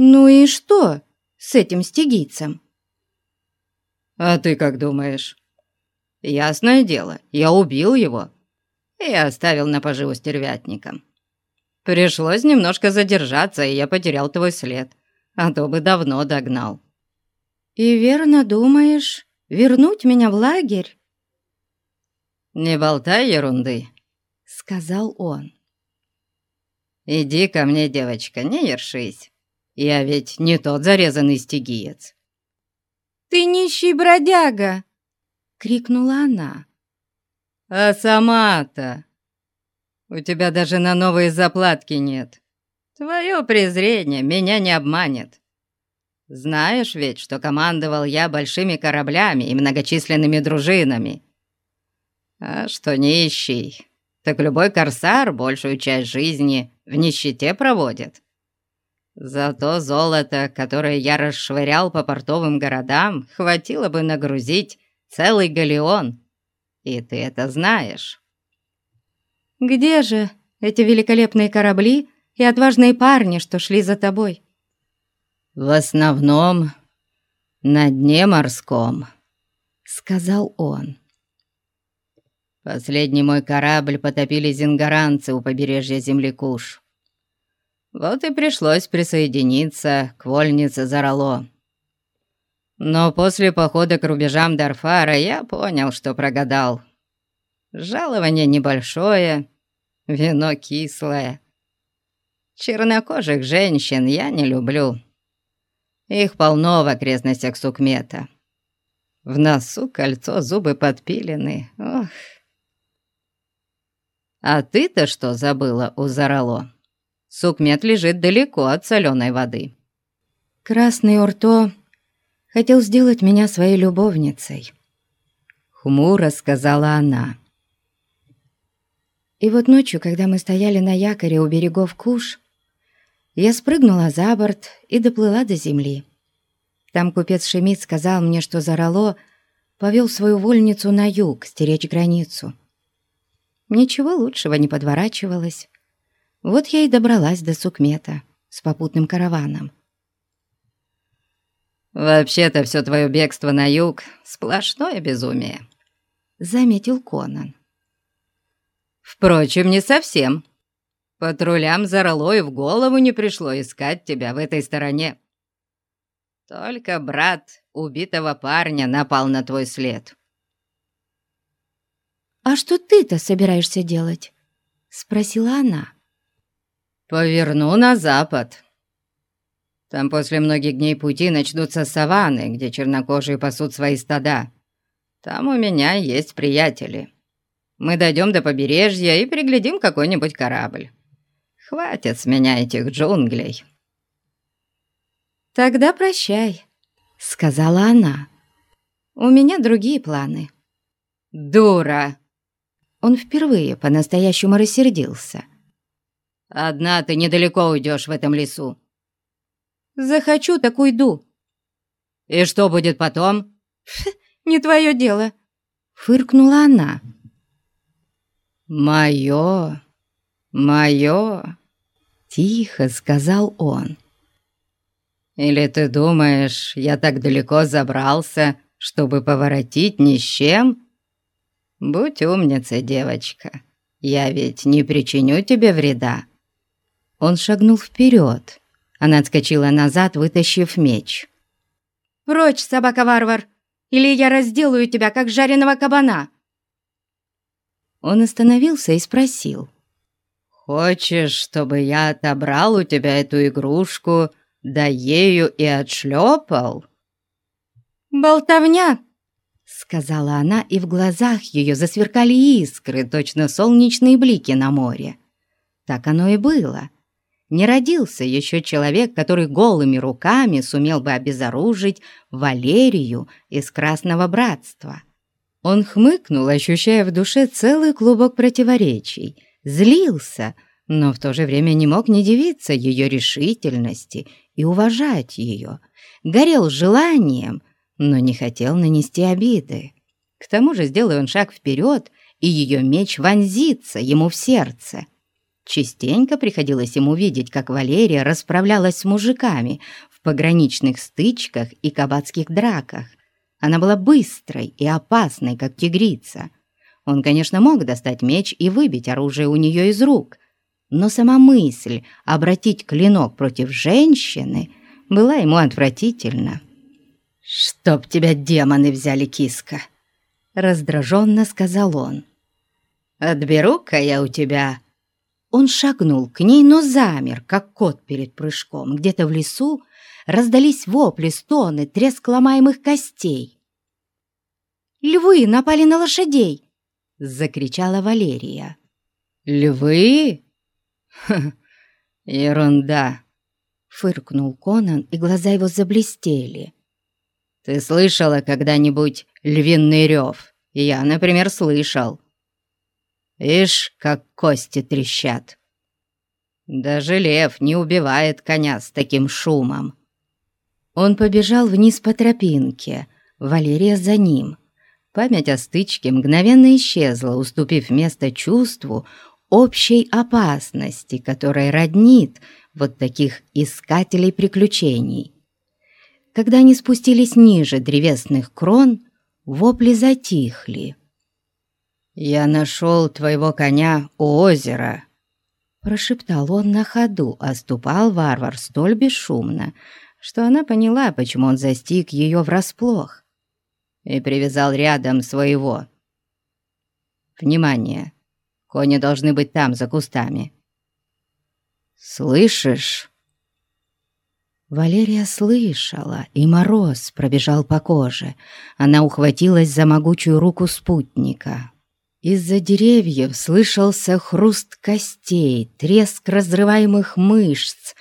«Ну и что с этим стигийцем?» «А ты как думаешь?» «Ясное дело, я убил его и оставил на поживу стервятникам. Пришлось немножко задержаться, и я потерял твой след, а то бы давно догнал». «И верно думаешь, вернуть меня в лагерь?» «Не болтай ерунды», — сказал он. «Иди ко мне, девочка, не ершись. Я ведь не тот зарезанный стигиец». «Ты нищий бродяга!» — крикнула она. «А сама-то? У тебя даже на новые заплатки нет. Твое презрение меня не обманет. Знаешь ведь, что командовал я большими кораблями и многочисленными дружинами. А что нищий, так любой корсар большую часть жизни в нищете проводит. Зато золото, которое я расшвырял по портовым городам, хватило бы нагрузить целый галеон. И ты это знаешь. Где же эти великолепные корабли и отважные парни, что шли за тобой? В основном на дне морском, сказал он. Последний мой корабль потопили зингаранцы у побережья земли Куш. Вот и пришлось присоединиться к вольнице Зарало. Но после похода к рубежам Дарфара я понял, что прогадал. Жалование небольшое, вино кислое. Чернокожих женщин я не люблю. Их полно в окрестностях Сукмета. В носу кольцо, зубы подпилены. Ох. А ты-то что забыла у Зарало? Сукмет лежит далеко от соленой воды. Красный Урто хотел сделать меня своей любовницей. Хмуро сказала она. И вот ночью, когда мы стояли на якоре у берегов Куш, я спрыгнула за борт и доплыла до земли. Там купец Шемид сказал мне, что Зарало повел свою вольницу на юг стеречь границу. Ничего лучшего не подворачивалось. Вот я и добралась до Сукмета с попутным караваном. «Вообще-то все твое бегство на юг — сплошное безумие», — заметил Конан. «Впрочем, не совсем. Патрулям Зарало и в голову не пришло искать тебя в этой стороне. Только брат убитого парня напал на твой след». «А что ты-то собираешься делать?» — спросила она. «Поверну на запад», там после многих дней пути начнутся саванны, где чернокожие пасут свои стада. Там у меня есть приятели. Мы дойдем до побережья и приглядим какой-нибудь корабль. Хватит с меня этих джунглей». «Тогда прощай», — сказала она. «У меня другие планы». «Дура!» Он впервые по-настоящему рассердился. «Одна ты недалеко уйдешь в этом лесу. Захочу, так уйду». «И что будет потом?» «Не твое дело», — фыркнула она. «Мое, мое», — тихо сказал он. «Или ты думаешь, я так далеко забрался, чтобы поворотить ни с чем? Будь умницей, девочка, я ведь не причиню тебе вреда». Он шагнул вперед, она отскочила назад, вытащив меч. «Прочь, собака-варвар, или я разделаю тебя, как жареного кабана!» Он остановился и спросил. «Хочешь, чтобы я отобрал у тебя эту игрушку, да ею и отшлепал?» «Болтовня!» — сказала она, и в глазах ее засверкали искры, точно солнечные блики на море. Так оно и было. Не родился еще человек, который голыми руками сумел бы обезоружить Валерию из Красного Братства. Он хмыкнул, ощущая в душе целый клубок противоречий, злился, но в то же время не мог не дивиться ее решительности и уважать ее, горел желанием, но не хотел нанести обиды. К тому же, сделая он шаг вперед, и ее меч вонзится ему в сердце — Частенько приходилось ему видеть, как Валерия расправлялась с мужиками в пограничных стычках и кабацких драках. Она была быстрой и опасной, как тигрица. Он, конечно, мог достать меч и выбить оружие у нее из рук, но сама мысль обратить клинок против женщины была ему отвратительна. «Чтоб тебя демоны взяли, киска!» — раздраженно сказал он. «Отберу-ка я у тебя...» Он шагнул к ней, но замер, как кот перед прыжком. Где-то в лесу раздались вопли, стоны, треск ломаемых костей. «Львы напали на лошадей!» — закричала Валерия. «Львы? Ха, ерунда!» — фыркнул Конан, и глаза его заблестели. «Ты слышала когда-нибудь львиный рев? Я, например, слышал. Ишь, как кости трещат. Даже лев не убивает коня с таким шумом». Он побежал вниз по тропинке, Валерия за ним. Память о стычке мгновенно исчезла, уступив место чувству общей опасности, которая роднит вот таких искателей приключений. Когда они спустились ниже древесных крон, вопли затихли. «Я нашел твоего коня у озера», — прошептал он на ходу, а ступал варвар столь бесшумно, что она поняла, почему он застиг ее врасплох, и привязал рядом своего. «Внимание! Кони должны быть там, за кустами». «Слышишь?» Валерия слышала, и мороз пробежал по коже. Она ухватилась за могучую руку спутника. Из-за деревьев слышался хруст костей, треск разрываемых мышц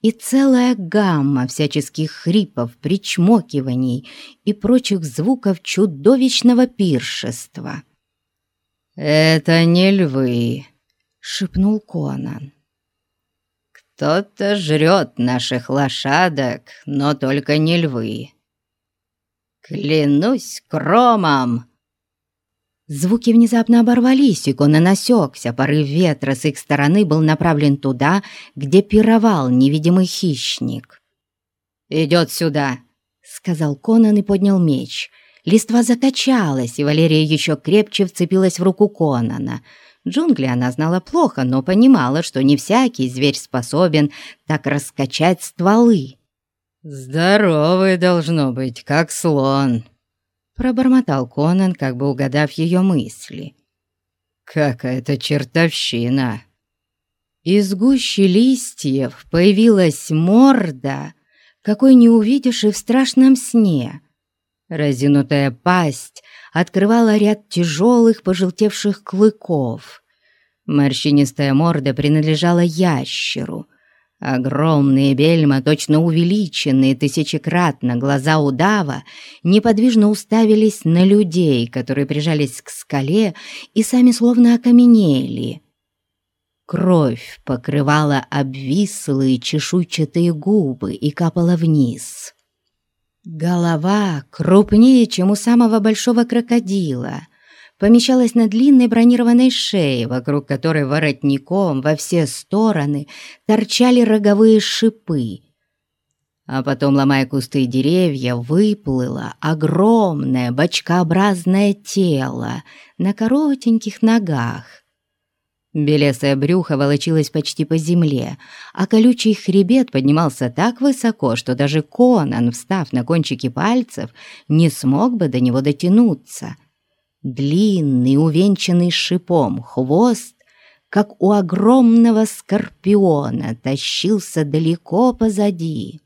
и целая гамма всяческих хрипов, причмокиваний и прочих звуков чудовищного пиршества. «Это не львы», — шепнул Конан. «Кто-то жрет наших лошадок, но только не львы. Клянусь кромом!» Звуки внезапно оборвались, и Конан осекся. Порыв ветра с их стороны был направлен туда, где пировал невидимый хищник. «Идет сюда», — сказал Конан и поднял меч. Листва закачалась, и Валерия еще крепче вцепилась в руку Конана. Джунгли она знала плохо, но понимала, что не всякий зверь способен так раскачать стволы. «Здоровый должно быть, как слон», Пробормотал Конан, как бы угадав ее мысли. «Какая-то чертовщина!» Из гущи листьев появилась морда, какой не увидишь и в страшном сне. Разинутая пасть открывала ряд тяжелых пожелтевших клыков. Морщинистая морда принадлежала ящеру, Огромные бельма, точно увеличенные тысячекратно, глаза удава неподвижно уставились на людей, которые прижались к скале и сами словно окаменели. Кровь покрывала обвислые чешуйчатые губы и капала вниз. Голова крупнее, чем у самого большого крокодила — помещалась на длинной бронированной шее, вокруг которой воротником во все стороны торчали роговые шипы. А потом, ломая кусты и деревья, выплыло огромное бочкообразное тело на коротеньких ногах. Белесое брюхо волочилось почти по земле, а колючий хребет поднимался так высоко, что даже Конан, встав на кончики пальцев, не смог бы до него дотянуться — Длинный, увенчанный шипом хвост, как у огромного скорпиона, тащился далеко позади.